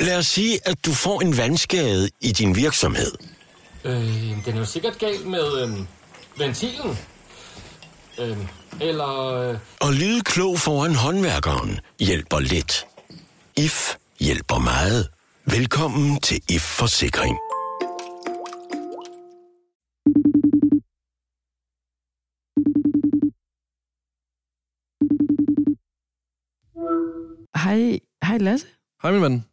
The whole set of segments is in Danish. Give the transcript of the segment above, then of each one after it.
Lad os sige, at du får en vandskade i din virksomhed. Øh, den er jo sikkert gal med øh, ventilen. Øh, eller... Øh, Og lyde klog foran håndværkeren hjælper lidt. IF hjælper meget. Velkommen til IF Forsikring. Hej, hej Lasse. Hej min ven.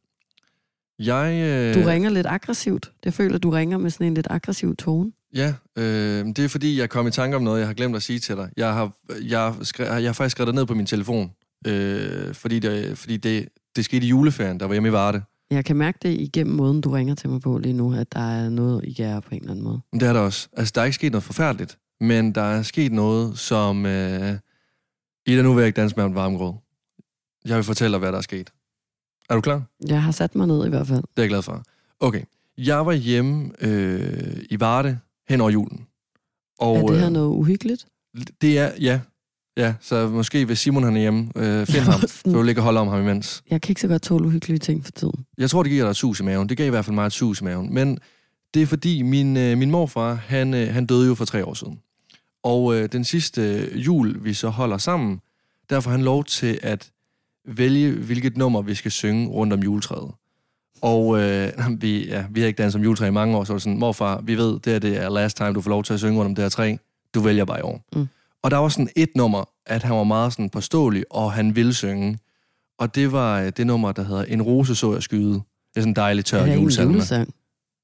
Jeg... Øh, Du ringer lidt aggressivt. Jeg føler, du ringer med sådan en lidt aggressiv tone. Ja, øh, det er fordi, jeg kom i tanke om noget, jeg har glemt at sige til dig. Jeg har, jeg, skrev, jeg har faktisk skrevet det ned på min telefon, øh, fordi, det, fordi det, det skete i juleferien, der var hjemme i Varde. Jeg kan mærke det igennem måden, du ringer til mig på lige nu, at der er noget i jer på en eller anden måde. Det er der også. Altså, der er ikke sket noget forfærdeligt, men der er sket noget, som... Øh, Ida, nu vil jeg ikke danse med om varmgrød. Jeg vil fortælle dig, hvad der er sket. Er du klar? Jeg har sat mig ned i hvert fald. Det er jeg glad for. Okay. Jeg var hjemme øh, i Varde hen over julen. Og, er det her øh, noget uhyggeligt? Det er, ja. Ja, så måske hvis Simon han er hjemme, øh, find ham. Så du ligge og holde om ham imens. Jeg kan ikke så godt tåle uhyggelige ting for tiden. Jeg tror, det giver dig et sus i maven. Det gav i hvert fald mig et sus i maven. Men det er fordi, min, øh, min morfar, han, øh, han døde jo for tre år siden. Og øh, den sidste øh, jul, vi så holder sammen, der får han lov til at vælge, hvilket nummer vi skal synge rundt om juletræet. Og øh, vi, ja, vi har ikke danset om juletræ i mange år, så var det sådan, morfar, vi ved, det er det er last time, du får lov til at synge rundt om det her træ. Du vælger bare i år. Mm. Og der var sådan et nummer, at han var meget sådan påståelig, og han ville synge. Og det var øh, det nummer, der hedder En rose så jeg skyde. Det er sådan en dejlig tør en julesang?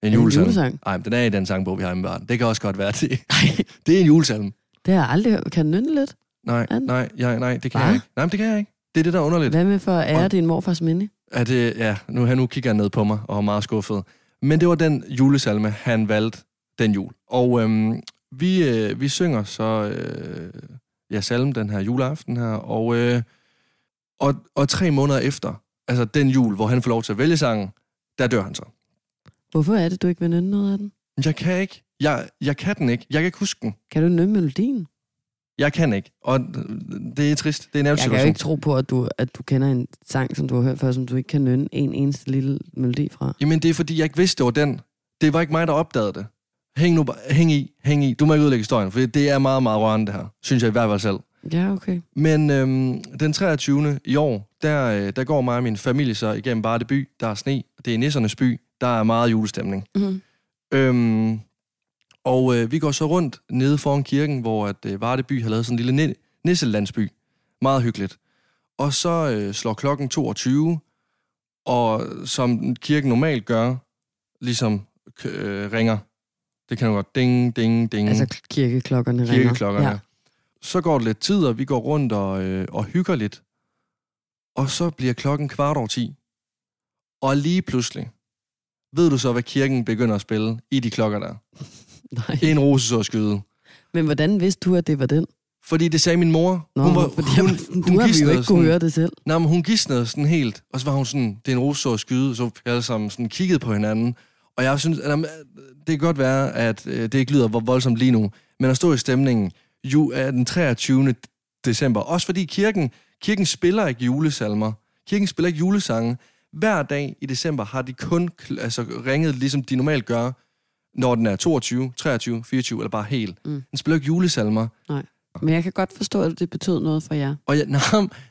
En julesang? Nej, den er i den sangbog, vi har i verden. Det kan også godt være det. Det er en julesalme. det har jeg aldrig hørt. Kan den lidt? Nej, nej, ja, nej, det kan Hva? jeg ikke. Nej, men det kan jeg ikke. Det er det, der er underligt. Hvad med for at ære Og- din morfars minde? Er det, ja, nu, han nu kigger han ned på mig og er meget skuffet. Men det var den julesalme, han valgte den jul. Og øhm, vi, øh, vi synger så øh, ja, salmen den her juleaften her, og, øh, og, og tre måneder efter, altså den jul, hvor han får lov til at vælge sangen, der dør han så. Hvorfor er det, du ikke vil nynne noget af den? Jeg kan ikke. Jeg, jeg kan den ikke. Jeg kan ikke huske den. Kan du nynne melodien? Jeg kan ikke. Og det er trist. Det er en ærgerlig Jeg kan jo situation. ikke tro på, at du, at du kender en sang, som du har hørt før, som du ikke kan nynne en eneste lille melodi fra. Jamen, det er fordi, jeg ikke vidste, det var den. Det var ikke mig, der opdagede det. Hæng nu hæng i, hæng i. Du må ikke udlægge historien, for det er meget, meget rørende, det her. Synes jeg i hvert fald selv. Ja, okay. Men øhm, den 23. i år, der, øh, der går mig og min familie så igennem Varde by. Der er sne. Det er nissernes by. Der er meget julestemning. Mm-hmm. Øhm, og øh, vi går så rundt nede foran kirken, hvor at, øh, Varde by har lavet sådan en lille ni- nisselandsby. Meget hyggeligt. Og så øh, slår klokken 22, og som kirken normalt gør, ligesom øh, ringer. Det kan jo godt ding, ding, ding. Altså kirkeklokkerne ringer. kirkeklokkerne. Ja. Så går det lidt tid, og vi går rundt og, øh, og hygger lidt. Og så bliver klokken kvart over 10. Og lige pludselig, ved du så, hvad kirken begynder at spille i de klokker der? Nej. En rose så skyde. Men hvordan vidste du, at det var den? Fordi det sagde min mor. Nå, hun var, fordi jeg, var sådan, du har vi jo ikke kunne høre det selv. Nej, men hun gisnede sådan helt. Og så var hun sådan, det er en rose så vi alle sammen sådan kiggede på hinanden. Og jeg synes, at, det kan godt være, at øh, det ikke lyder vo- voldsomt lige nu. Men at stå i stemningen ju, er den 23. december. Også fordi kirken, kirken spiller ikke julesalmer. Kirken spiller ikke julesange. Hver dag i december har de kun altså, ringet, ligesom de normalt gør, når den er 22, 23, 24 eller bare helt. Mm. Den spiller ikke julesalmer. Men jeg kan godt forstå, at det betød noget for jer. Og jeg, nej,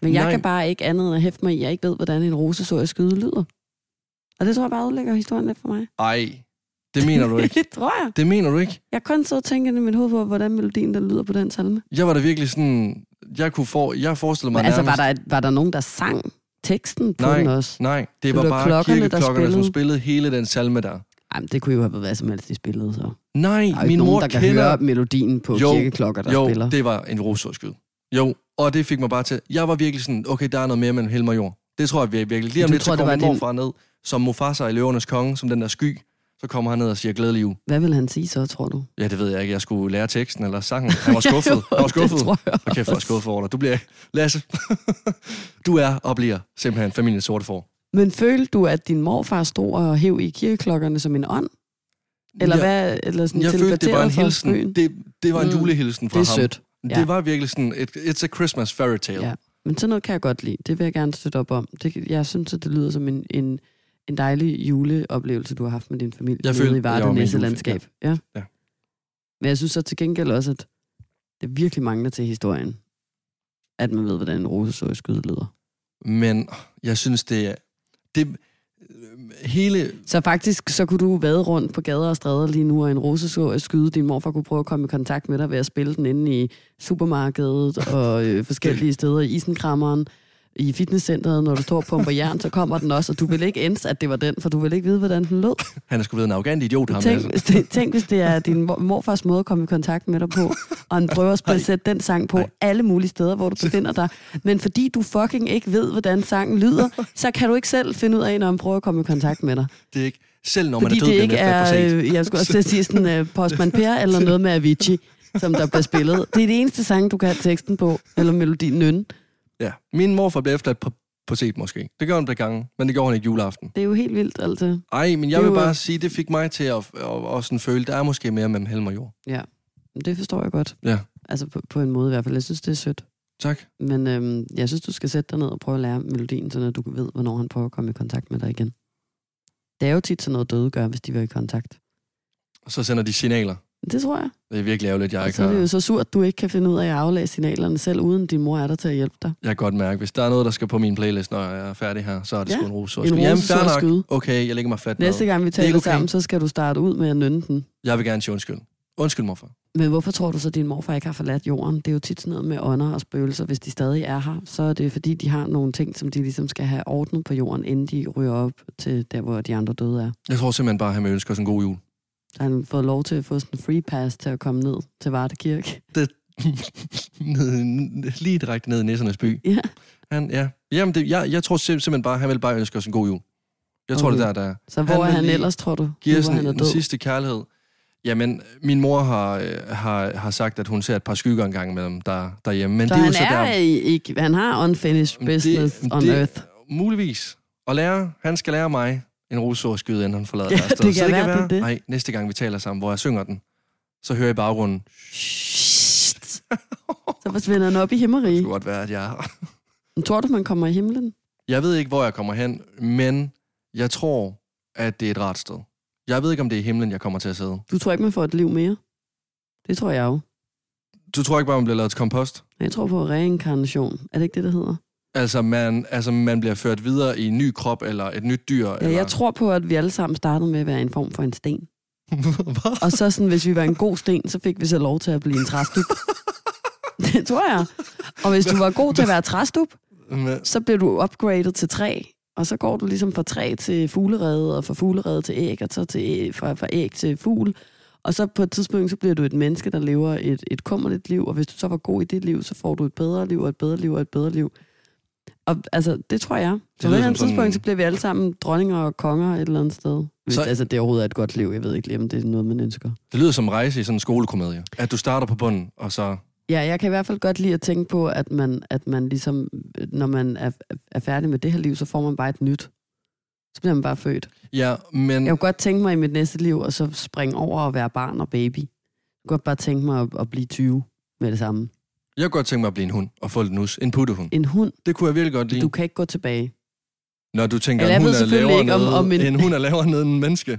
Men jeg nej, kan bare ikke andet end at hæfte mig i, at jeg ikke ved, hvordan en rose så jeg skyde lyder. Og det tror jeg bare udlægger historien lidt for mig. Ej, det mener du ikke. det tror jeg. Det mener du ikke. Jeg kun så tænke i mit hoved på, hvordan melodien der lyder på den salme. Jeg var da virkelig sådan... Jeg kunne for, jeg forestillede mig Men altså, var nærmest... der, var der nogen, der sang teksten på Nej. den også? Nej, det var det var bare klokkerne, der kirkeklokkerne, som spillede? spillede hele den salme der. Ej, men det kunne jo have været som helst, de spillede så. Nej, Der er jo min ikke mor nogen, der kan kender... høre melodien på Jo, kirkeklokker, der jo, spiller. det var en rosårskyd. Jo, og det fik mig bare til... Jeg var virkelig sådan, okay, der er noget mere mellem himmel og jord. Det tror jeg virkelig. Lige om lidt, tror, så kommer min din- morfar ned, som Mufasa i Løvernes Konge, som den der sky. Så kommer han ned og siger glædelig jul. Hvad vil han sige så, tror du? Ja, det ved jeg ikke. Jeg skulle lære teksten eller sangen. Han var skuffet. Han var skuffet. det tror jeg Okay, for skuffet over dig. Du bliver... Lasse, du er og bliver simpelthen familiens sorte får. Men følte du, at din morfar stod og hæv i kirkeklokkerne som en ånd? Eller jeg, hvad? Eller sådan Jeg følte, det var en hilsen. Det, det var en Mm, julehilsen fra Det er ham. sødt. Ja. Det var virkelig sådan, et, it's a Christmas fairy tale. Ja. Men sådan noget kan jeg godt lide. Det vil jeg gerne støtte op om. Det, jeg synes, at det lyder som en, en, en dejlig juleoplevelse, du har haft med din familie Jeg følte, i Varde i julefilm, landskab. Ja. Ja. Men jeg synes så til gengæld også, at det virkelig mangler til historien, at man ved, hvordan en rosesøj skyde lyder. Men jeg synes, det er... Det, hele... Så faktisk, så kunne du vade rundt på gader og stræder lige nu, og en rosesøj skyde. Din morfar kunne prøve at komme i kontakt med dig ved at spille den inde i supermarkedet og øh, forskellige steder i isenkrammeren i fitnesscenteret, når du står og pumper jern, så kommer den også, og du vil ikke ens, at det var den, for du vil ikke vide, hvordan den lød. Han er sgu ved en arrogant idiot, ham. Tænk, hvis det, tænk, hvis det er din mor- morfars måde at komme i kontakt med dig på, og han prøver at sætte den sang på Nej. alle mulige steder, hvor du befinder dig. Men fordi du fucking ikke ved, hvordan sangen lyder, så kan du ikke selv finde ud af, når han prøver at komme i kontakt med dig. Det er ikke... Selv når Fordi man er død, det ikke er, øh, jeg skulle også sige sådan uh, Postman Per, eller noget med Avicii, som der bliver spillet. Det er det eneste sang, du kan have teksten på, eller melodien nynne. Ja. Min morfar blev efter på, på set måske. Det gør han et gange, men det gjorde han ikke juleaften. Det er jo helt vildt, altså. Ej, men jeg vil jo- bare sige, det fik mig til at, at, at, at sådan føle, der er måske mere mellem helm og jord. Ja, det forstår jeg godt. Ja. Altså på, på en måde i hvert fald. Jeg synes, det er sødt. Tak. Men øhm, jeg synes, du skal sætte dig ned og prøve at lære melodien, så du ved, hvornår han prøver at komme i kontakt med dig igen. Det er jo tit sådan noget døde gør, hvis de vil i kontakt. Og så sender de signaler. Det tror jeg. Det er virkelig ærgerligt, jeg ikke så er det jo har... så surt, at du ikke kan finde ud af at aflæse signalerne selv, uden din mor er der til at hjælpe dig. Jeg kan godt mærke, hvis der er noget, der skal på min playlist, når jeg er færdig her, så er det Ja, sgu en rose. en Jamen, fair nok. skyde. Okay, jeg lægger mig fat Næste gang vi taler okay. sammen, så skal du starte ud med at nynne den. Jeg vil gerne sige undskyld. Undskyld, morfar. Men hvorfor tror du så, at din morfar ikke har forladt jorden? Det er jo tit sådan noget med ånder og spøgelser. Hvis de stadig er her, så er det fordi, de har nogle ting, som de ligesom skal have ordnet på jorden, inden de ryger op til der, hvor de andre døde er. Jeg tror simpelthen bare, at han vil ønske os en god jul. Han fået lov til at få sådan en free pass til at komme ned til Varde Kirke. ned, lige direkte ned i Nissernes by. Ja. Han, ja. Jamen, det, jeg, jeg tror sim- simpelthen bare, han vil bare ønske os en god jul. Jeg tror, Okay. det er der, der Så hvor Han er han ellers, tror du, giver hvor han den, er død? sidste kærlighed. Jamen, min mor har, øh, har, har sagt, at hun ser et par skygger en gang imellem der, derhjemme. Men Så det er han jo så er der, ikke, han har unfinished det- business men on det- earth. muligvis. Og lære, han skal lære mig en rusårskyde, inden han forlader Ja, deres det kan så det være, kan det er være, det. Nej, næste gang vi taler sammen, hvor jeg synger den, så hører jeg i baggrunden, Så forsvinder han op i det himmerige. kunne godt være, at jeg... Tror du, man kommer i himlen? Jeg ved ikke, hvor jeg kommer hen, men jeg tror, at det er et rart sted. Jeg ved ikke, om det er himlen, jeg kommer til at sidde. Du tror ikke, man får et liv mere? Det tror jeg jo. Du tror ikke bare, man bliver lavet til kompost? Jeg tror på reinkarnation. Er det ikke det, der hedder? Altså man, altså, man bliver ført videre i en ny krop, eller et nyt dyr? Ja, eller... jeg tror på, at vi alle sammen startede med at være en form for en sten. Hvad? Og så sådan, hvis vi var en god sten, så fik vi så lov til at blive en træstup. det tror jeg. Og hvis du var god til at være træstup, så bliver du upgradet til træ. Og så går du ligesom fra træ til fuglerede, og fra fuglerede til æg, og så til æg, fra, fra æg til fugl. Og så på et tidspunkt, så bliver du et menneske, der lever et, et kummerligt liv, og hvis du så var god i dit liv, så får du et bedre liv, og et bedre liv, og et bedre liv. Og altså, det tror jeg. Så på et eller andet tidspunkt, så bliver vi alle sammen dronninger og konger et eller andet sted. Hvis, Så- så... Altså, det overhovedet er et godt liv. Jeg ved ikke lige, om det er noget, man ønsker. det lyder som rejse i sådan en skolekomedie. At du starter på bunden, og så... Ja, jeg kan i hvert fald godt lide at tænke på, at man, at man ligesom, når man er, er færdig med det her liv, så får man bare et nyt. Så bliver man bare født. Ja, men... Jeg kunne godt tænke mig i mit næste liv, at så springe over og være barn og baby. Jeg kunne godt bare tænke mig at, at blive 20 med det samme. Jeg kunne godt tænke mig at blive en hund, og få lidt nus. En puttehund. En hund, Det kunne jeg virkelig godt lide. du kan ikke gå tilbage. Når du tænker, Eller en hund er lavere ikke, om- om en- en hund er lavere nede end en menneske.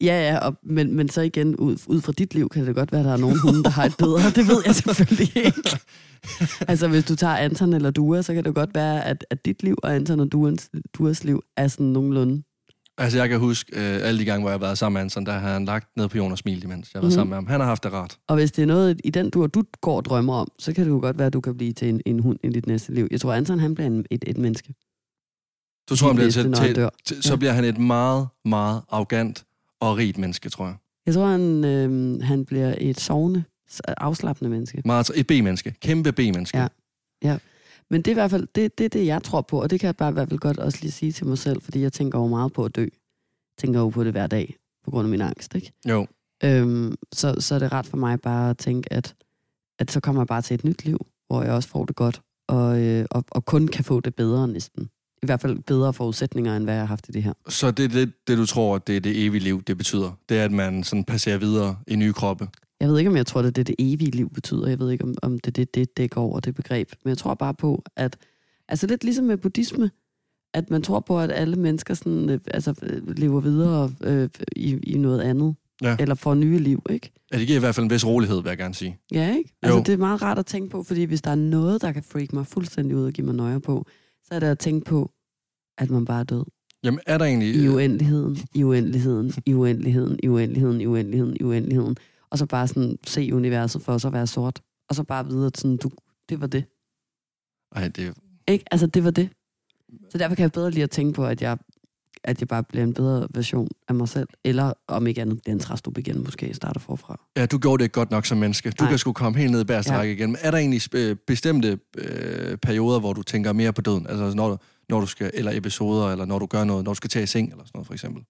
Ja, ja, og, men, men så igen, ud, ud fra dit liv, kan det godt være, at der er nogen hunde, der har et bedre. Det ved jeg selvfølgelig ikke. altså, hvis du tager Anton eller Dua, så kan det godt være, at, at dit liv og Anton og Duas, Duas liv er sådan nogenlunde. Altså, jeg kan huske øh, alle de gange, hvor jeg har været sammen med Anson, der har han lagt ned på jorden og smilt, imens jeg har været Mhm. sammen med ham. Han har haft det rart. Og hvis det er noget i den dur, du går og drømmer om, så kan det jo godt være, at du kan blive til en, en hund i dit næste liv. Jeg tror, Anton han bliver en, et, et menneske. Du tror, han bliver til, til, til, så Ja. bliver han et meget, meget arrogant og rigt menneske, tror jeg. Jeg tror, han, øh, han bliver et sovende, afslappende menneske. Meget, et B-menneske. Kæmpe B-menneske. Ja. Men det er i hvert fald det, det, er det, jeg tror på, og det kan jeg bare i hvert fald godt også lige sige til mig selv, fordi jeg tænker jo meget på at dø. Jeg tænker jo på det hver dag, på grund af min angst, ikke? Jo. Øhm, så, så er det ret for mig bare at tænke, at, at så kommer jeg bare til et nyt liv, hvor jeg også får det godt, og, øh, og, og kun kan få det bedre næsten. I hvert fald bedre forudsætninger, end hvad jeg har haft i det her. Så det er det, det, du tror, at det er det evige liv, det betyder. Det er, at man sådan passerer videre i nye kroppe. Jeg ved ikke, om jeg tror, det er det, det evige liv betyder. Jeg ved ikke, om, om det er det, det dækker over det begreb. Men jeg tror bare på, at... Altså lidt ligesom med buddhisme, at man tror på, at alle mennesker sådan, øh, altså, øh, lever videre øh, i, i noget andet. Ja. Eller får nye liv, ikke? Ja, det giver i hvert fald en vis rolighed, vil jeg gerne sige. Ja, ikke? Altså, Jo. det er meget rart at tænke på, fordi hvis der er noget, der kan freak mig fuldstændig ud og give mig nøje på, så er det at tænke på, at man bare er død. Jamen, er der egentlig... I uendeligheden, i uendeligheden, i uendeligheden, i uendeligheden, i uendeligheden, i uendeligheden. Og så bare sådan se universet for så at være sort. Og så bare vide, at sådan, du, det var det. Ej, det, Ikke? Altså, det var det. Så derfor kan jeg bedre lide at tænke på, at jeg, at jeg bare bliver en bedre version af mig selv. Eller om ikke andet, bliver en træstup igen, måske starter forfra. ja, du gjorde det godt nok som menneske. Du Nej. kan sgu komme helt ned i bærste Ja. igen. Men er der egentlig øh, bestemte øh, perioder, hvor du tænker mere på døden? Altså, når du, når du skal... Eller episoder, eller når du gør noget, når du skal tage i seng, eller sådan noget, for eksempel.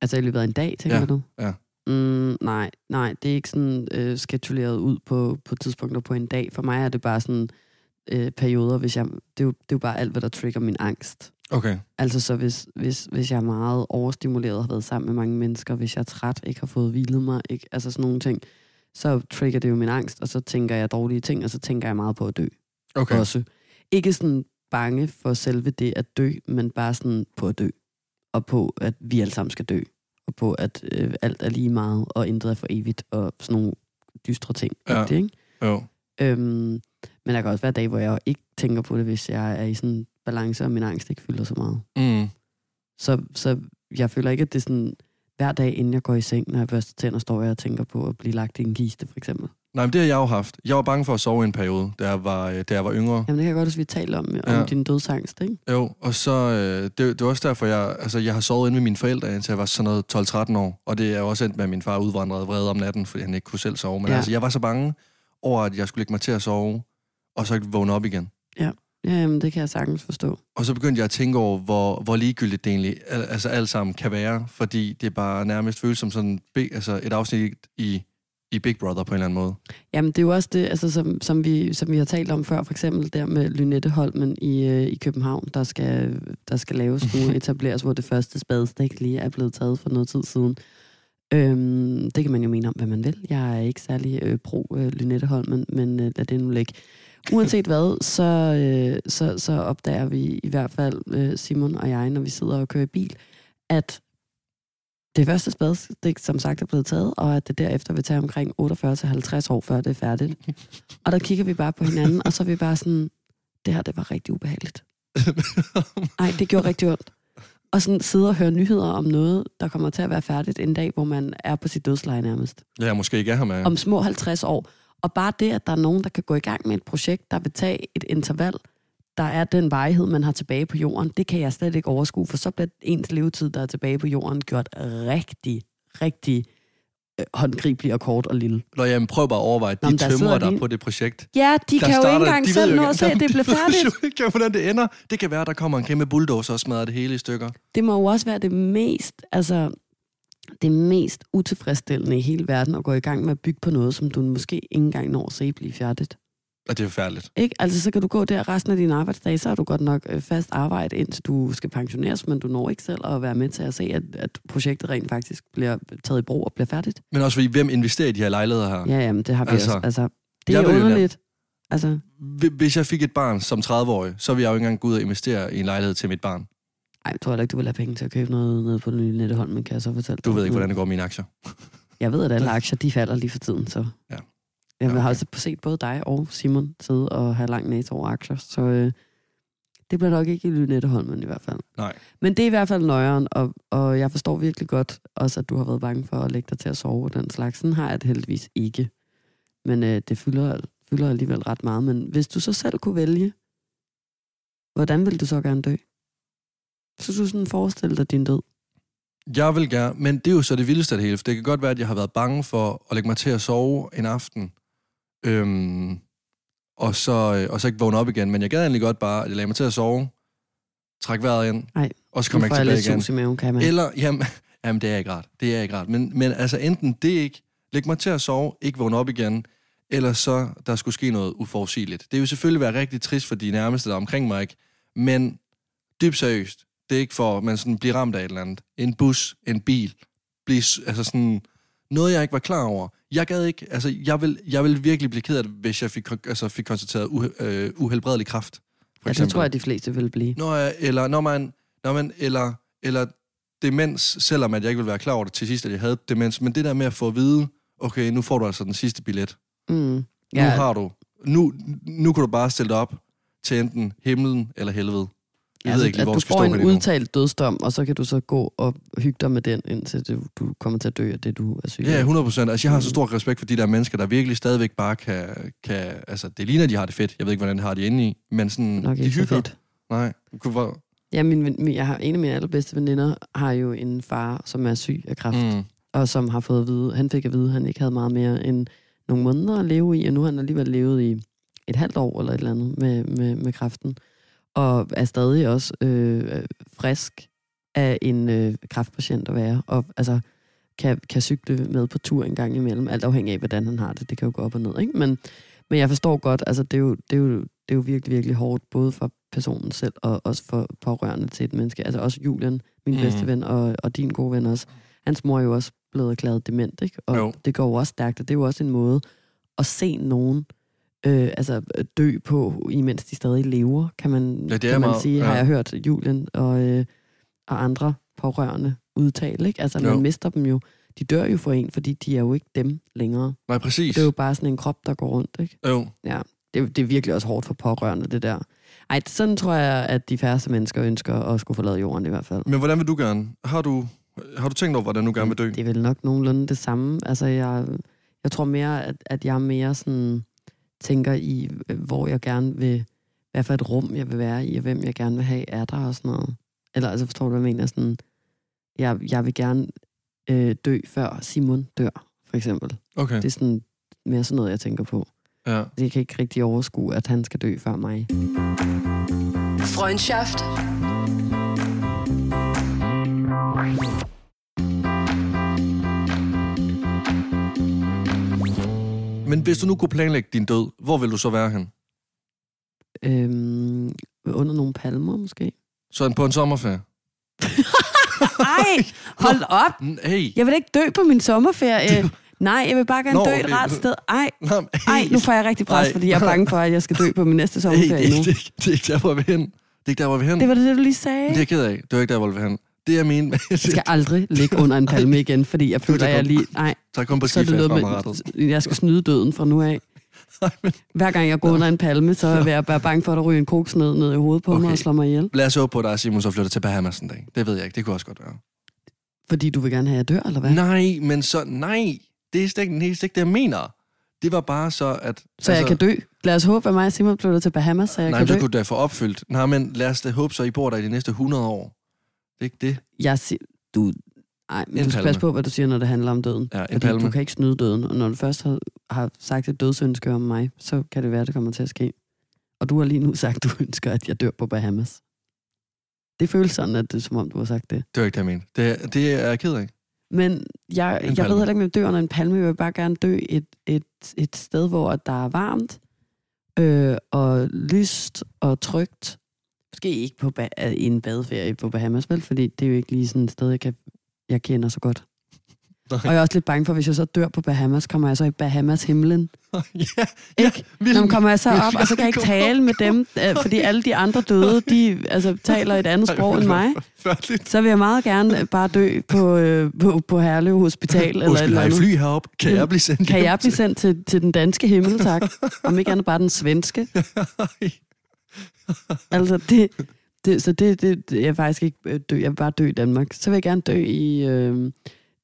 Altså i løbet af en dag, tænker Ja, du? ja. Mm, nej, nej, det er ikke sådan øh, skeduleret ud på, på tidspunkter på en dag. For mig er det bare sådan øh, perioder, hvis jeg... Det er, jo, det er jo bare alt, hvad der trigger min angst. Okay. Altså så hvis, hvis, hvis jeg er meget overstimuleret og har været sammen med mange mennesker, hvis jeg er træt, ikke har fået hvilet mig, ikke, altså sådan nogle ting, så trigger det jo min angst, og så tænker jeg dårlige ting, og så tænker jeg meget på at dø Okay. også. Ikke sådan bange for selve det at dø, men bare sådan på at dø. Og på, at vi alle sammen skal dø. Og på, at øh, alt er lige meget, og intet er for evigt, og sådan nogle dystre ting. Ja. Ja. Det, ikke? Jo. Øhm, men der kan også være dage, hvor jeg ikke tænker på det, hvis jeg er i sådan en balance, og min angst ikke fylder så meget. Mm. Så, så jeg føler ikke, at det er sådan, hver dag, inden jeg går i seng, når jeg børster tænder, står jeg og tænker på at blive lagt i en kiste, for eksempel. Nej, men det har jeg jo haft. Jeg var bange for at sove i en periode, da jeg var, øh, da jeg var yngre. Jamen, det kan jeg godt, hvis vi taler om, om Ja. din dødsangst, ikke? Jo, og så, øh, det, det var også derfor, jeg, altså, jeg har sovet inde med mine forældre, indtil jeg var sådan noget 12-13 år. Og det er jo også endt med, at min far udvandrede vred om natten, fordi han ikke kunne selv sove. Men ja. Altså, jeg var så bange over, at jeg skulle lægge mig til at sove, og så ikke vågne op igen. Ja, jamen, det kan jeg sagtens forstå. Og så begyndte jeg at tænke over, hvor, hvor ligegyldigt det egentlig al- altså, alt sammen kan være, fordi det bare nærmest føles som sådan altså, et afsnit i, i Big Brother på en eller anden måde. Jamen, det er jo også det, altså, som, som, vi, som vi har talt om før, for eksempel der med Lynette Holmen i, øh, i København, der skal, der skal laves nu, etableres, hvor det første spadestik lige er blevet taget for noget tid siden. Øhm, det kan man jo mene om, hvad man vil. Jeg er ikke særlig øh, pro øh, Lynette Holmen, men øh, lad det nu ligge. Uanset hvad, så, øh, så, så opdager vi i hvert fald, øh, Simon og jeg, når vi sidder og kører i bil, at det første spadestik, som sagt, er blevet taget, og at det derefter vil tage omkring 48-50 år, før det er færdigt. Og der kigger vi bare på hinanden, og så er vi bare sådan, det her, det var rigtig ubehageligt. Ej, det gjorde rigtig ondt. Og sådan sidde og høre nyheder om noget, der kommer til at være færdigt en dag, hvor man er på sit dødsleje nærmest. Ja, måske ikke er her med. Om små 50 år. Og bare det, at der er nogen, der kan gå i gang med et projekt, der vil tage et interval, der er den varighed, man har tilbage på jorden, det kan jeg slet ikke overskue, for så bliver ens levetid, der er tilbage på jorden, gjort rigtig, rigtig øh, håndgribelig og kort og lille. Nå, jamen, prøv bare at overveje, Nå, de men der tømrer dig lige- på det projekt. Ja, de Der kan jo starter- ikke engang de selv jo nå at se, at det bliver De færdigt. jo ikke, hvordan det ender. Det kan være, at der kommer en kæmpe bulldozer og smadrer det hele i stykker. det må jo også være det mest, altså det mest utilfredsstillende i hele verden at gå i gang med at bygge på noget, som du måske ikke engang når at se blive færdigt. Og det er forfærdeligt. Ikke? Altså, så kan du gå der resten af din arbejdsdag, så har du godt nok øh, fast arbejde, indtil du skal pensioneres, men du når ikke selv at være med til at se, at, at projektet rent faktisk bliver taget i brug og bliver færdigt. Men også fordi, hvem investerer i de her lejligheder her? Ja, jamen, det har vi Altså, også. Altså, det er underligt. Altså, Hvi- Hvis jeg fik et barn som 30-årig, så ville jeg jo ikke engang gå ud og investere i en lejlighed til mit barn. ej, jeg tror heller ikke, du vil have penge til at købe noget nede på den nye Netteholm, men kan jeg så fortælle Du ved ikke, hvordan det går med mine aktier. Jeg ved, at alle aktier, de falder lige for tiden, så... Ja. Jeg Ja, har okay. også set både dig og Simon sidde og have lang næse over aktier, så øh, det bliver nok ikke i Lynetteholmen i hvert fald. Nej. Men det er i hvert fald nøjeren, og, og jeg forstår virkelig godt også, at du har været bange for at lægge dig til at sove og den slags. Sådan har jeg det heldigvis ikke. Men øh, det fylder, fylder alligevel ret meget. Men hvis du så selv kunne vælge, hvordan vil du så gerne dø? Så du sådan forestille dig din død. Jeg vil gerne, men det er jo så det vildeste af det hele, for det kan godt være, at jeg har været bange for at lægge mig til at sove en aften, øhm, og, så, øh, og så ikke vågne op igen. Men jeg gad egentlig godt bare, at jeg lagde mig til at sove, trække vejret ind, Nej, og så kommer jeg ikke tilbage igen. i maven, kan man. Eller, jamen, jamen, det er ikke rart. Det er ikke rart. Men, men altså enten det ikke, læg mig til at sove, ikke vågne op igen, eller så der skulle ske noget uforudsigeligt. Det vil selvfølgelig være rigtig trist for de nærmeste, der er omkring mig, ikke? men dybt seriøst, det er ikke for, at man sådan bliver ramt af et eller andet. En bus, en bil, blive, altså sådan, noget jeg ikke var klar over. Jeg gad ikke, altså jeg vil, jeg vil virkelig blive ked af det, hvis jeg fik, altså, fik konstateret uh, uh, uhelbredelig kraft. For Ja, det tror jeg, de fleste vil blive. Når jeg, eller når man, Nå, men, eller, eller demens, selvom at jeg ikke ville være klar over det til sidst, at jeg havde demens. Men det der med at få at vide, okay, nu får du altså den sidste billet. Mm. Ja. Nu har du, nu, nu kan du bare stille dig op til enten himlen eller helvede. Jeg ved ikke lige, at hvor du vi skal får en udtalt dødsdom, og så kan du så gå og hygge dig med den, indtil du, du kommer til at dø af det, du er syg. Ja, 100 procent. Altså, jeg har så stor respekt for de der mennesker, der virkelig stadigvæk bare kan... kan altså, det ligner, de har det fedt. Jeg ved ikke, hvordan de har det inde i, men sådan, Nok de ikke hygger. fedt. Nej. Være- Ja, min, min, jeg har, en af mine allerbedste veninder har jo en far, som er syg af kræft, mm. Mm. og som har fået at vide, han fik at vide, at han ikke havde meget mere end nogle måneder at leve i, og nu har han alligevel levet i et halvt år eller et eller andet med, med, med kræften, og er stadig også øh, frisk af en øh, kræftpatient at være, og altså kan, kan cykle med på tur en gang imellem, alt afhængig af, hvordan han har det. Det kan jo gå op og ned, ikke? Men, men jeg forstår godt, altså det er, jo, det, er jo, det er jo virkelig, virkelig hårdt, både for personen selv og også for pårørende til et menneske. Altså også Julian, min mm. bedste ven, og, og din gode ven også. Hans mor er jo også blevet erklæret dement, ikke? Og Jo. det går jo også stærkt, og det er jo også en måde at se nogen øh, altså dø på, imens de stadig lever, kan man, Ja, det er kan man meget- sige, ja. har jeg hørt Julian og, øh, og andre pårørende udtale, ikke? Altså, man Jo. mister dem jo. De dør jo for en, fordi de er jo ikke dem længere. Nej, præcis. Det er jo bare sådan en krop, der går rundt, ikke? Jo. Ja, det, er- det er virkelig også hårdt for pårørende, det der. Ej, sådan tror jeg, at de færreste mennesker ønsker at skulle forlade jorden i hvert fald. Men hvordan vil du gerne? Har du, har du tænkt over, hvordan du gerne vil dø? Det er vel nok nogenlunde det samme. Altså, jeg, jeg tror mere, at, at jeg mere sådan tænker i, øh, hvor jeg gerne vil, hvad for et rum jeg vil være i, og hvem jeg gerne vil have er der og sådan noget. Eller altså, forstår du, hvad jeg mener? Sådan, jeg, jeg vil gerne øh, dø, før Simon dør, for eksempel. Okay, Det er sådan mere sådan noget, jeg tænker på. ja. Jeg kan ikke rigtig overskue, at han skal dø før mig. Freundschaft. Men hvis du nu kunne planlægge din død, hvor vil du så være hen? Øhm, under nogle palmer, måske. Så på en sommerferie? Ej, hold op! Mm, Hey! Jeg vil ikke dø på min sommerferie. Nej, jeg vil bare gerne Nå, dø et okay. rart sted. Ej, Nå, men ej, nu får jeg rigtig pres, Ej. fordi jeg er bange for, at jeg skal dø på min næste Hey, sommerferie det, nu. det, det, det er ikke der, hvor vi er hen. Det er ikke der, hvor vi er hen. Det var det, det, du lige sagde. Det er jeg ked af. Det var ikke der, hvor vi er hen. Det er min... Jeg skal aldrig ligge under en palme igen, fordi jeg føler, at jeg lige... Nej, Så kom på så er det noget med, jeg skal snyde døden fra nu af. Hver gang jeg går under en palme, så vil jeg bare bange for, at der ryger en koks ned, ned i hovedet på okay. mig og slår mig ihjel. Lad os håbe på, at dig, Simon, så flytter til Bahamas en dag. Det ved jeg ikke. Det kunne også godt være. Fordi du vil gerne have, at jeg dør, eller hvad? Nej, men så... Nej! Det er slet ikke, det er slet ikke det, jeg mener. Det var bare så, at... Så jeg kan dø. Lad os håbe, at mig og Simon flytter til Bahamas, så jeg Nej, kan men så dø. kunne du da få opfyldt. Nej, men lad os da håbe, så I bor der i de næste 100 år. Det er ikke det. Jeg siger, du, ej, men En du skal palme. passe på, hvad du siger, når det handler om døden. Ja, Fordi palme. du kan ikke snyde døden, og når du først har, har sagt et dødsønske om mig, så kan det være, at det kommer til at ske. Og du har lige nu sagt, at du ønsker, at jeg dør på Bahamas. Det føles sådan, at det er som om, du har sagt det. Det var ikke det, jeg mente. Det, det er jeg ked af. Men jeg, En jeg palme. ved heller ikke, om jeg dør under en palme. Jeg vil bare gerne dø et, et, et sted, hvor der er varmt, øh, og lyst og trygt. Måske ikke på ba- i en badeferie på Bahamas, vel? Fordi det er jo ikke lige sådan et sted, jeg, kan, jeg kender så godt. Nej. Og jeg er også lidt bange for, hvis jeg så dør på Bahamas, kommer jeg så i Bahamas himlen. ja, Ikke? vil- Når kommer jeg så op, og så kan jeg ikke tale med dem, øh, fordi alle de andre døde, de altså, taler et andet sprog end mig. Så vil jeg meget gerne øh, bare dø på, øh, på, på Herlev Hospital. eller Undskyld, har fly herop? Kan jeg blive sendt Kan jeg blive sendt til, til den danske himmel, tak? Om ikke andet bare den svenske. Altså, det, det, så det, det, jeg vil faktisk ikke øh, dø. Jeg vil bare dø i Danmark. Så vil jeg gerne dø i, øh,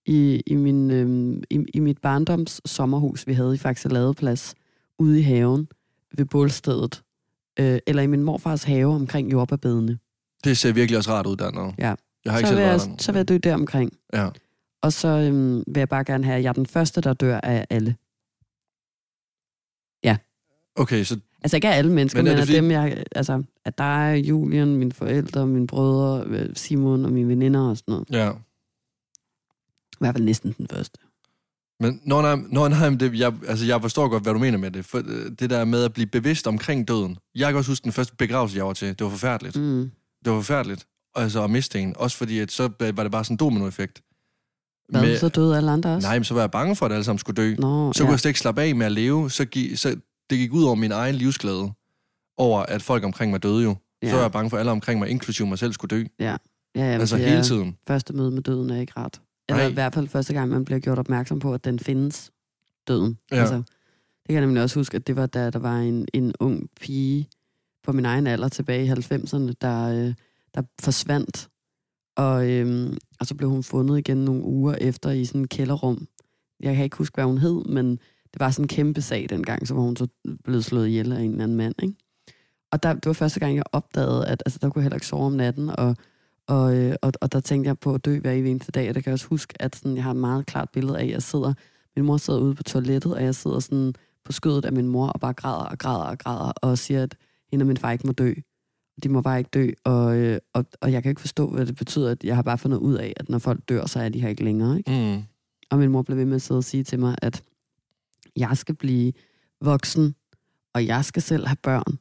i, i, min, øh, i, i mit barndoms sommerhus, vi havde i Faxe Ladeplads, ude i haven ved bålstedet. Øh, eller i min morfars have omkring jordbærbedene. Det ser virkelig også rart ud dernede. Ja. Jeg har ikke Så selv vil, jeg, så vil jeg dø der omkring. Ja. Og så øhm, vil jeg bare gerne have, at jeg er den første, der dør af alle. Okay, så Altså ikke af alle mennesker, Men er men af fordi- dem, jeg... Altså, at dig, Julian, mine forældre, mine brødre, øh, Simon og mine veninder og sådan noget. ja. I hvert fald næsten den første. Men når, nej, når, nej, det, jeg, altså, jeg forstår godt, hvad du mener med det. For, øh, det der med at blive bevidst omkring døden. Jeg kan også huske den første begravelse, jeg var til. Det var forfærdeligt. Mm. Det var forfærdeligt. Altså at miste en. Også fordi, at så var det bare sådan en dominoeffekt. Hvad, Med- så døde alle andre også? Nej, men så var jeg bange for, at alle sammen skulle dø. Nå, Så kunne jeg slet ikke slappe af med at leve. Så, gi, så det gik ud over min egen livsglæde. Over, at folk omkring mig døde jo. Ja. Så er jeg bange for, at alle omkring mig, inklusive mig selv, skulle dø. Ja, ja jamen, altså hele tiden. Første møde med døden er ikke ret. Eller Nej. i hvert fald første gang, man bliver gjort opmærksom på, at den findes, døden. Ja. Altså, det kan jeg nemlig også huske, at det var da der var en, en ung pige på min egen alder tilbage i 90'erne, der, øh, der forsvandt. Og, øhm, og så blev hun fundet igen nogle uger efter i sådan en kælderrum. Jeg kan ikke huske, hvad hun hed, men det var sådan en kæmpe sag dengang, så var hun så blevet slået ihjel af en eller anden mand. Ikke? Og der, det var første gang, jeg opdagede, at altså, der kunne jeg heller ikke sove om natten, og, og, øh, og, og der tænkte jeg på at dø hver eneste dag, og der kan jeg også huske, at sådan, jeg har et meget klart billede af, at jeg sidder, min mor sidder ude på toilettet, og jeg sidder sådan på skødet af min mor, og bare græder og græder og græder, og siger, at hende og min far ikke må dø. De må bare ikke dø, og, øh, og, og jeg kan ikke forstå, hvad det betyder, at jeg har bare fundet ud af, at når folk dør, så er de her ikke længere. Ikke? Mm. Og min mor blev ved med at sidde og sige til mig, at jeg skal blive voksen, og jeg skal selv have børn,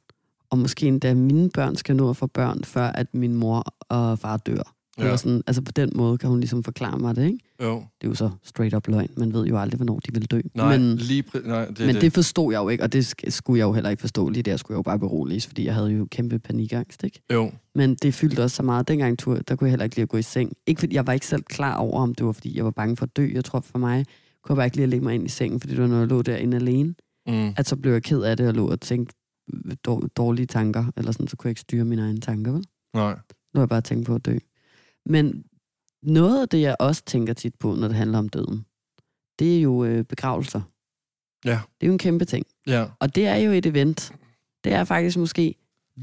og måske endda mine børn skal nå at få børn, før at min mor og far dør. Ja. Eller sådan, altså på den måde kan hun ligesom forklare mig det, ikke? Jo. Det er jo så straight up løgn. Man ved jo aldrig, hvornår de vil dø. Nej, men, lige præ- nej, det, men det. det forstod jeg jo ikke, og det sk- skulle jeg jo heller ikke forstå. Lige der skulle jeg jo bare beroliges, fordi jeg havde jo kæmpe panikangst, ikke? Jo, Men det fyldte også så meget. Dengang tur, der kunne jeg heller ikke lide at gå i seng. Ikke fordi jeg var ikke selv klar over, om det var, fordi jeg var bange for at dø. Jeg tror for mig, kunne jeg bare ikke lide at lægge mig ind i sengen, fordi det var, når jeg lå derinde alene, mm. at så blev jeg ked af det og lå og tænkte dår- dårlige tanker, eller sådan, så kunne jeg ikke styre mine egne tanker, vel? nej. Nu har jeg bare tænkt på at dø. Men noget af det, jeg også tænker tit på, når det handler om døden, det er jo øh, begravelser. Ja. Det er jo en kæmpe ting. Ja, Og det er jo et event. Det er faktisk måske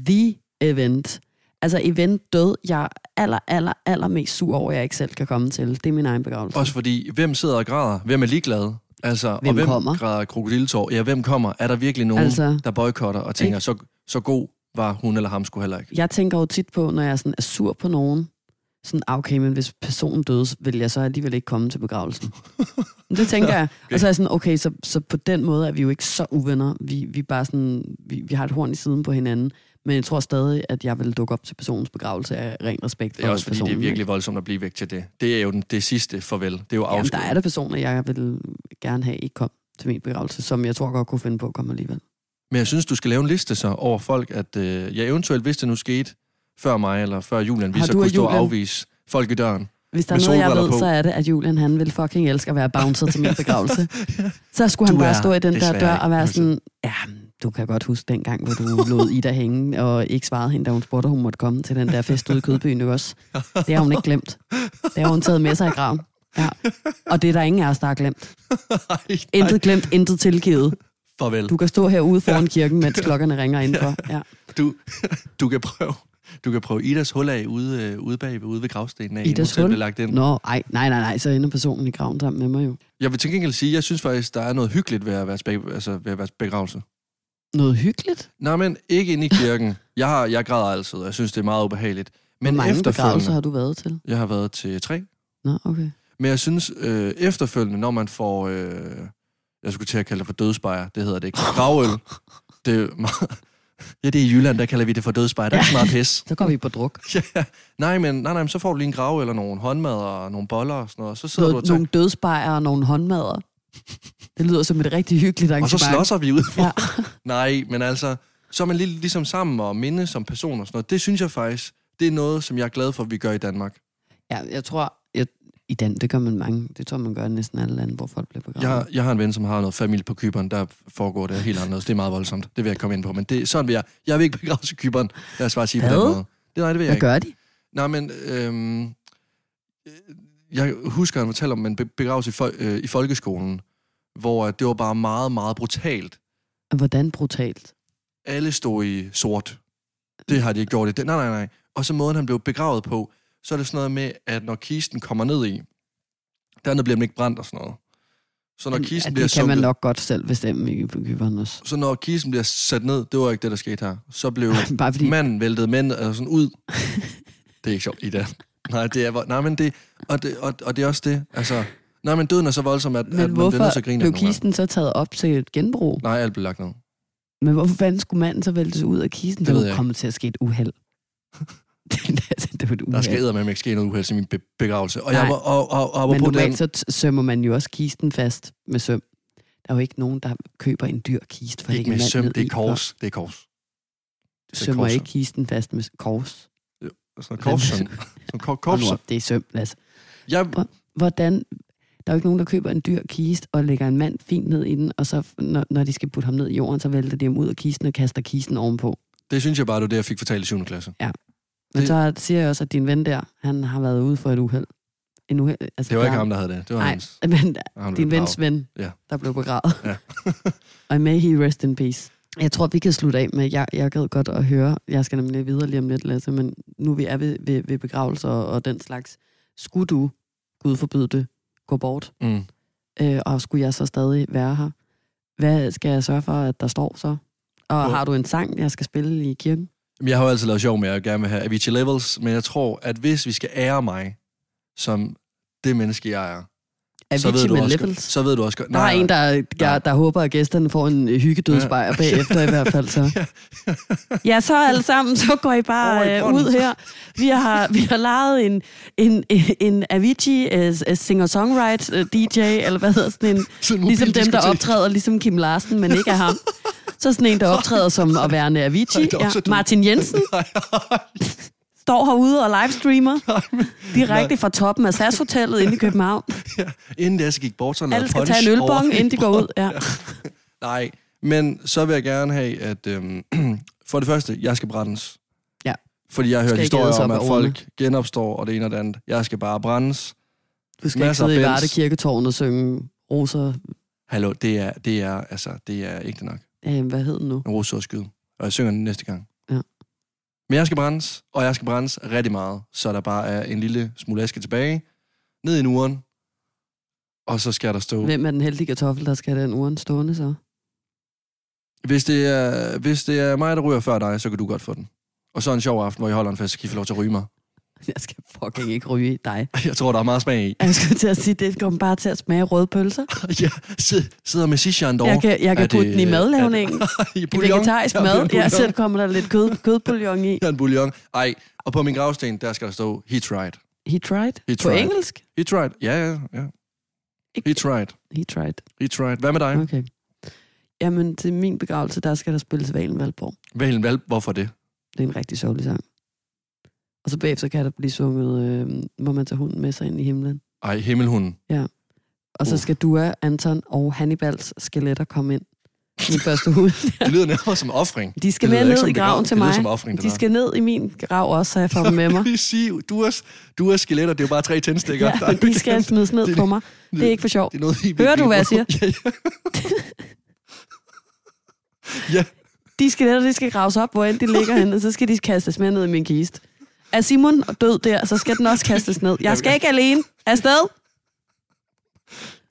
the event. Altså event død, jeg er aller, aller, aller mest sur over, at jeg ikke selv kan komme til. Det er min egen begravelse. også fordi, hvem sidder og græder? Hvem er ligeglad? Altså, Hvem og hvem kommer? græder krokodilletår? Ja, hvem kommer? Er der virkelig nogen, Altså- der boykotter og tænker, så, så god var hun eller ham skulle heller ikke? Jeg tænker jo tit på, når jeg sådan er sur på nogen, sådan, okay, men hvis personen døde, vil jeg så alligevel ikke komme til begravelsen. Det tænker jeg. Okay. Og så er jeg sådan, okay, så, så på den måde er vi jo ikke så uvenner. Vi, vi, bare sådan, vi, vi har et horn i siden på hinanden. Men jeg tror stadig, at jeg vil dukke op til personens begravelse af ren respekt for Det er også fordi, personen. det er ikke? virkelig voldsomt at blive væk til det. Det er jo den, det sidste farvel. Det er jo Jamen, afsked. der er der personer, jeg vil gerne have ikke kom til min begravelse, som jeg tror godt kunne finde på at komme alligevel. Men jeg synes, du skal lave en liste så over folk, at øh, jeg eventuelt, hvis det nu skete før mig eller før Julian, vi så kunne stå og afvise folk i døren. Hvis der er noget, jeg ved, på. så er det, at Julian han vil fucking elske at være bouncer til min begravelse. Så skulle han Du bare stå i den der dør ikke og være sådan, ja, du kan godt huske dengang, hvor du lod Ida hænge, og ikke svarede hende, da hun spurgte, om hun måtte komme til den der fest ude i Kødbyen, også? Det har hun ikke glemt. Det har hun taget med sig i graven. Ja. Og det er der ingen af os, der har glemt. Nej, Intet glemt, intet tilgivet. farvel. Du kan stå herude foran kirken, mens klokkerne ringer indenfor. Ja. Du, du kan prøve... Du kan prøve Idas hul af ude, øh, ude bag ude ved gravstenen af, Idas hul? lagt ind. Nå, ej, nej, nej, nej, så ender personen i graven sammen med mig jo. Jeg vil til gengæld sige, jeg synes faktisk, der er noget hyggeligt ved at være, spag, altså ved at være begravelse. Noget hyggeligt. Nej, men ikke inde i kirken. Jeg, har, jeg græder altid, og jeg synes, det er meget ubehageligt. Hvor Men mange begravelser efterfølgende... har du været til? Jeg har været til tre. Nå, okay. Men jeg synes, øh, efterfølgende, når man får... Øh, jeg skulle til at kalde det for dødsbejer. Det hedder det ikke. Gravøl. Det er meget, ja, det er i Jylland, der kalder vi det for dødsbejer. Der er ikke så meget pis. Så går vi på druk. ja. Nej, men, nej, nej, men så får du lige en grav eller nogle håndmad og nogle boller og sådan noget. Og så sidder du Noget, og, tager, nogle dødsbejer og nogle håndmadder. Det lyder som et rigtig hyggeligt og arrangement. så slåsser vi ud for. Ja. Nej, men altså, så er man lige ligesom sammen og minde som person og sådan noget. Det synes jeg faktisk, det er noget, som jeg er glad for, at vi gør i Danmark. ja, jeg tror, jeg, i den, det gør man mange. Det tror man gør i næsten alle lande, hvor folk bliver begravet. Jeg, jeg har en ven, som har noget familie på Kyberen, der foregår det helt anderledes. Det er meget voldsomt. Det vil jeg komme ind på, men det, sådan vil jeg. Jeg vil ikke begraves i Kyberen. Lad os bare sige på Hvad? den måde. Det, nej, det vil jeg Hvad ikke. gør de? Nej, men øhm, øh, jeg husker, han fortalte om en be- begravelse i, fol- øh, i folkeskolen, hvor det var bare meget, meget brutalt. Hvordan brutalt? Alle stod i sort. Det har de ikke gjort. Det, nej, nej, nej. Og så måden, han blev begravet på, så er det sådan noget med, at når kisten kommer ned i, dernede bliver den ikke brændt og sådan noget. Så når Ja, kisten det bliver kan man sunket, nok godt selv bestemme i Kyberen også. så når kisten bliver sat ned, det var ikke det, der skete her. Så blev Bare fordi, manden væltet mænd altså sådan ud. Det er ikke sjovt, Ida. Nej, det er, nej, men det, og det, og, og det er også det. Altså, nej, men døden er så voldsom, at, men at man bliver nødt til hvorfor at grine. af blev kisten så taget op til et genbrug? Nej, alt blev lagt ned. Men hvorfor fanden skulle manden så væltes ud af kisten? Det Det var kommet til at ske et uheld. det, altså, det var et Der uheld. skal med ikke ske noget uheld til min be- begravelse. Og, Nej. jeg var, og, og, og, Men apropos den, normalt så sømmer man jo også kisten fast med søm. Der er jo ikke nogen, der køber en dyr kiste, for ikke med søm, det er kors. Det er kors. sømmer korser. ikke kisten fast med kors. Sådan korpsøm. Sådan kor- Hold nu korpsøm. op, det er søm, Lasse. Jeg, Hvordan... Der er jo ikke nogen, der køber en dyr kiste og lægger en mand fint ned i den, og så, når, når de skal putte ham ned i jorden, så vælter de ham ud af kisten og kaster kisten ovenpå. det synes jeg bare, det var det, jeg fik fortalt i 7. klasse. Men Det- så siger jeg også, at din ven der, han har været ude for et uheld. En uheld altså, Det var ikke der- ham, der havde det. Det var Nej, hans. men ham, din vens ven, Ja. der blev begravet. Ja. og may he rest in peace. Jeg tror, vi kan slutte af med, jeg, jeg gad godt at høre, jeg skal nemlig videre lige om lidt, Lasse, men nu vi er ved, ved, ved begravelser og, og den slags, skulle du, Gud forbyde det, gå bort, Mm. øh, og skulle jeg så stadig være her, hvad skal jeg sørge for, at der står så? Og har du en sang, jeg skal spille i kirken? Jeg har jo altid lavet sjov med, at jeg gerne vil have Avicii Levels, men jeg tror, at hvis vi skal ære mig som det menneske, jeg er, så ved, Avicii du også, levels. så ved du også godt... Der er en, der, der, der håber, at gæsterne får en hyggedødsbejr Ja. bagefter i hvert fald. Så. Ja, så alle sammen, så går I bare øh, ud her. Vi har, vi har lejet en, en, en Avicii uh, singer-songwriter uh, DJ, eller hvad hedder sådan en, Sådan ligesom dem, der optræder ligesom Kim Larsen, men ikke er ham. Så sådan en, der optræder som at være en Avicii. Er Ja. Martin Jensen står herude og livestreamer direkte fra toppen af SAS-hotellet inde i København. ja, inden det så gik bort, så Alle skal tage en ølbong, inden de går ud. Ja. Nej, men så vil jeg gerne have, at øhm, for det første, jeg skal brændes. Ja. Fordi jeg ikke historier om, at folk genopstår, og det ene og det andet. Jeg skal bare brændes. Du skal ikke Masser af sidde i. Varde Kirketårn og synge roser. Hallo, det er, det er, altså, det er ikke det nok. Øh, hvad hed den nu? En rose skyd. Og jeg synger den næste gang. Men jeg skal brændes, og jeg skal brændes rigtig meget, så der bare er en lille smule aske tilbage, ned i en uren, og så skal der stå... Hvem er den heldige kartoffel, der skal have den uren stående så? Hvis det, er, hvis det er mig, der ryger før dig, så kan du godt få den. Og så en sjov aften, hvor jeg holder en fest, så kan I få lov til at ryge mig. Jeg skal fucking ikke ryge dig. Jeg tror, der er meget smag i. Jeg skulle til at sige, det kommer bare til at smage røde pølser. ja, sid, sidder med Sishan derovre. Jeg kan, jeg Er kan putte det- den i madlavningen. I I vegetarisk mad. Ja, så kommer der lidt kød, kødbouillon i. Ja, en bouillon. Ej, og på min gravsten, der skal der stå, he tried. He tried. He På tried. engelsk? He tried. Ja, ja, ja. He tried. He tried. He tried. Hvad med dig? Okay. Jamen, til min begravelse, der skal der spilles Valen Valborg. Valen Valp, hvorfor det? Det er en rigtig sørgelig sang. Og så bagefter kan der blive sunget, øh, må man tage hunden med sig ind i himlen. Ej, himmelhunden. Og så Uh. skal Dua, Anton og Hannibals skeletter komme ind. Min første hund. Det lyder nærmere som offring. De skal Det med ned i graven til det mig. som offring, det De skal ned i min grav også, så jeg får dem med mig. lige sige, du er, du er skeletter, det er jo bare tre tændstikker. Ja, de skal smides ned Det- på mig. Det er ikke for sjov. Det er noget, vi, Hører du, hvad jeg siger? Ja, ja. ja, De skeletter, de skal graves op, hvor end de ligger henne, og så skal de kastes med ned i min kiste. Er Simon død der, så skal den også kastes ned. Jeg skal ikke alene. Afsted.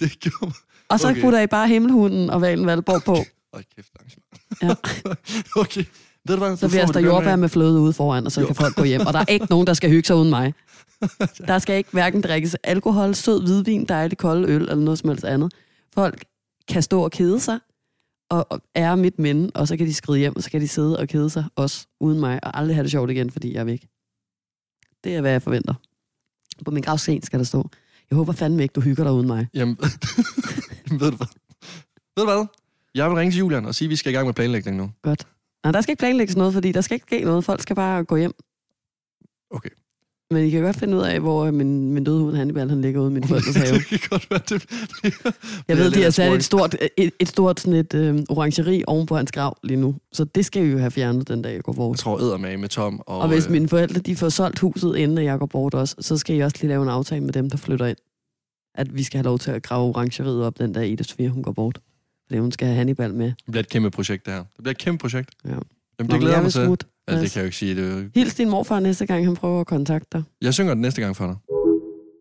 det gjorde mig. Og så Okay. putter I bare himmelhunden og valen Valborg på. Hold kæft, arrangement. Ja. okay. Du hvad? Så stå det jordbær med. fløde ude foran, og så Jo. kan folk gå hjem. Og der er ikke nogen, der skal hygge sig uden mig. Der skal ikke hverken drikkes alkohol, sød hvidvin, dejlig kold øl eller noget som helst andet. Folk kan stå og kede sig, og og er mit minde, og så kan de skride hjem, og så kan de sidde og kede sig også uden mig, og aldrig have det sjovt igen, fordi jeg er væk. Det er, hvad jeg forventer. På min gravsten skal der stå. Jeg håber fandme ikke, du hygger dig uden mig. Jamen, ved du hvad? Ved du hvad? Jeg vil ringe til Julian og sige, at vi skal i gang med planlægning nu. Godt. Nej, der skal ikke planlægges noget, fordi der skal ikke ske noget. Folk skal bare gå hjem. Okay. Men I kan godt finde ud af, hvor min, min døde hund Hannibal, han ligger ude i min forældres have. det kan godt være, det Jeg ved, de har sat et stort, et, et stort sådan et, øh, orangeri oven på hans grav lige nu. Så det skal vi jo have fjernet den dag, jeg går Jeg bort. tror, eddermage med Tom. Og, Og, og hvis øh, mine forældre de får solgt huset, inden jeg går bort også, så skal jeg også lige lave en aftale med dem, der flytter ind. At vi skal have lov til at grave orangeriet op den dag, Ida Sofia, hun går bort. Fordi hun skal have Hannibal med. Det bliver et kæmpe projekt, det her. Det bliver et kæmpe projekt. Ja. Jamen, det glæder jeg mig til. smutte. Altså, det kan jeg jo ikke sige. Det. Hils din morfar næste gang, han prøver at kontakte dig. Jeg synger den næste gang for dig.